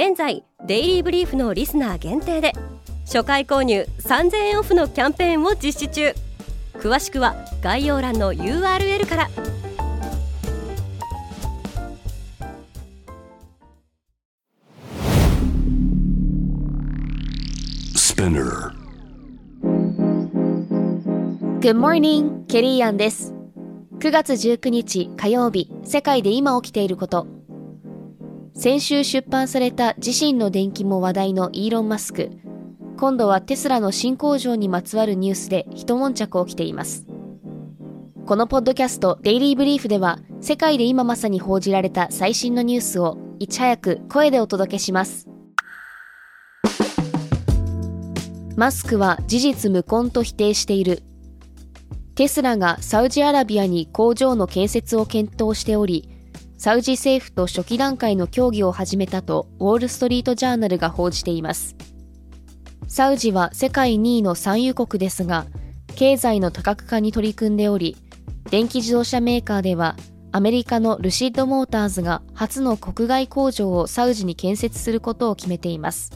現在デイリーブリーフのリスナー限定で初回購入3000円オフのキャンペーンを実施中。詳しくは概要欄の URL から。Good morning, ケリーアンです。9月19日火曜日世界で今起きていること先週出版された自身の電気も話題のイーロン・マスク。今度はテスラの新工場にまつわるニュースで一悶着起きています。このポッドキャストデイリーブリーフでは世界で今まさに報じられた最新のニュースをいち早く声でお届けします。マスクは事実無根と否定している。テスラがサウジアラビアに工場の建設を検討しており、サウジ政府と初期段階の協議を始めたとウォールストリートジャーナルが報じています。サウジは世界2位の産油国ですが、経済の多角化に取り組んでおり、電気自動車メーカーではアメリカのルシッドモーターズが初の国外工場をサウジに建設することを決めています。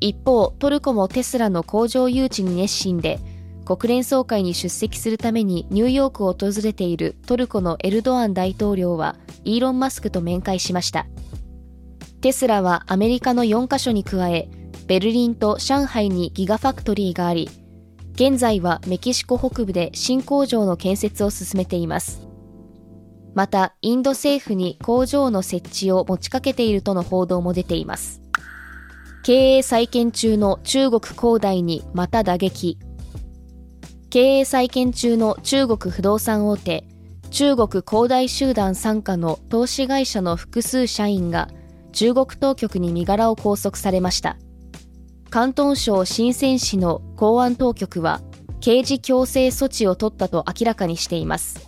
一方、トルコもテスラの工場誘致に熱心で、国連総会に出席するためにニューヨークを訪れているトルコのエルドアン大統領はイーロン・マスクと面会しました。テスラはアメリカの4カ所に加えベルリンと上海にギガファクトリーがあり現在はメキシコ北部で新工場の建設を進めています。またインド政府に工場の設置を持ちかけているとの報道も出ています。経営再建中の中国恒大にまた打撃。経営再建中の中国不動産大手、中国恒大集団傘下の投資会社の複数社員が中国当局に身柄を拘束されました。広東省深セン市の公安当局は刑事強制措置を取ったと明らかにしています。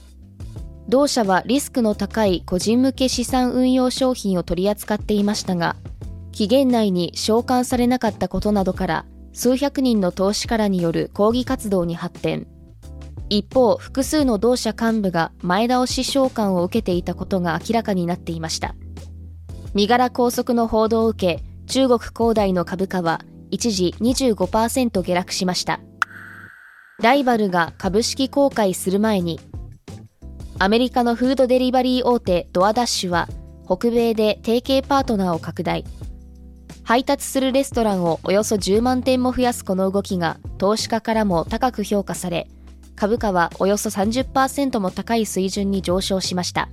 同社はリスクの高い個人向け資産運用商品を取り扱っていましたが、期限内に召喚されなかったことなどから数百人の投資家らによる抗議活動に発展。一方、複数の同社幹部が前倒し召喚を受けていたことが明らかになっていました。身柄拘束の報道を受け、中国恒大の株価は一時25%下落しました。ライバルが株式公開する前に、アメリカのフードデリバリー大手ドアダッシュは北米で提携パートナーを拡大。配達するレストランをおよそ10万店も増やすこの動きが投資家からも高く評価され、株価はおよそ30%も高い水準に上昇しました。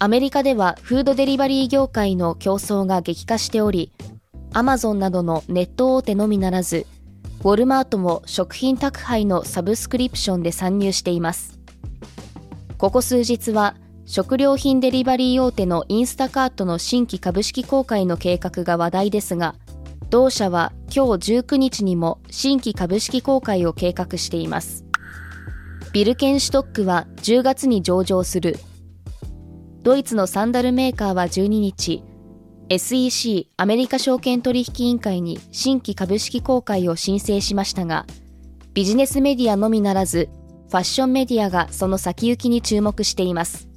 アメリカではフードデリバリー業界の競争が激化しており、アマゾンなどのネット大手のみならず、ウォルマートも食品宅配のサブスクリプションで参入しています。ここ数日は食料品デリバリー大手のインスタカートの新規株式公開の計画が話題ですが、同社は今日19日にも新規株式公開を計画しています。ビルケンシュトックは10月に上場する。ドイツのサンダルメーカーは12日、SEC アメリカ証券取引委員会に新規株式公開を申請しましたが、ビジネスメディアのみならず、ファッションメディアがその先行きに注目しています。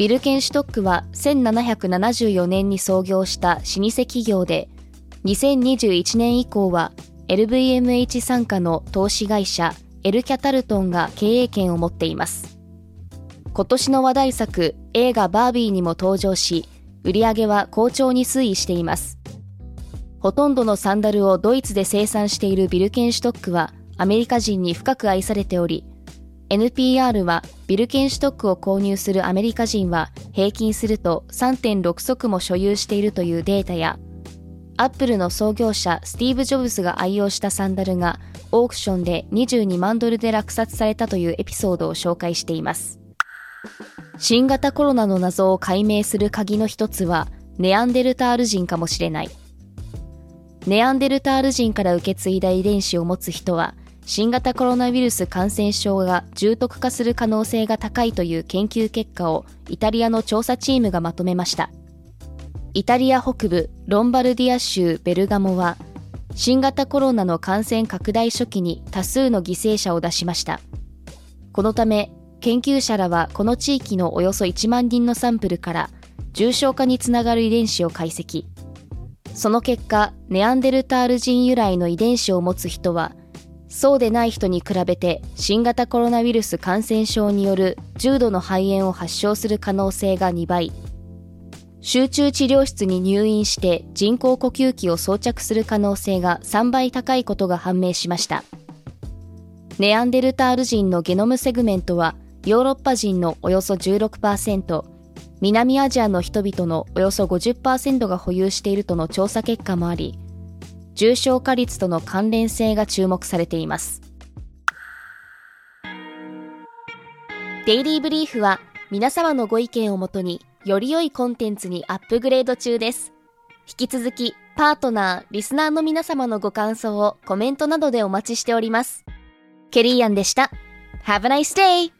ビルケンシュトックは1774年に創業した老舗企業で、2021年以降は LVMH 傘下の投資会社エルキャタルトンが経営権を持っています。今年の話題作映画バービーにも登場し、売り上げは好調に推移しています。ほとんどのサンダルをドイツで生産しているビルケンシュトックはアメリカ人に深く愛されており、NPR はビルケンシュトックを購入するアメリカ人は平均すると3.6足も所有しているというデータや、アップルの創業者スティーブ・ジョブズが愛用したサンダルがオークションで22万ドルで落札されたというエピソードを紹介しています。新型コロナの謎を解明する鍵の一つはネアンデルタール人かもしれない。ネアンデルタール人から受け継いだ遺伝子を持つ人は、新型コロナウイルス感染症が重篤化する可能性が高いという研究結果をイタリアの調査チームがまとめました。イタリア北部ロンバルディア州ベルガモは、新型コロナの感染拡大初期に多数の犠牲者を出しました。このため、研究者らはこの地域のおよそ1万人のサンプルから重症化につながる遺伝子を解析。その結果、ネアンデルタール人由来の遺伝子を持つ人は、そうでない人に比べて新型コロナウイルス感染症による重度の肺炎を発症する可能性が2倍、集中治療室に入院して人工呼吸器を装着する可能性が3倍高いことが判明しました。ネアンデルタール人のゲノムセグメントはヨーロッパ人のおよそ16%、南アジアの人々のおよそ50%が保有しているとの調査結果もあり、重症化率との関連性が注目されています。デイリーブリーフは皆様のご意見をもとにより良いコンテンツにアップグレード中です。引き続き、パートナー、リスナーの皆様のご感想をコメントなどでお待ちしております。ケリーアンでした。Have a nice day!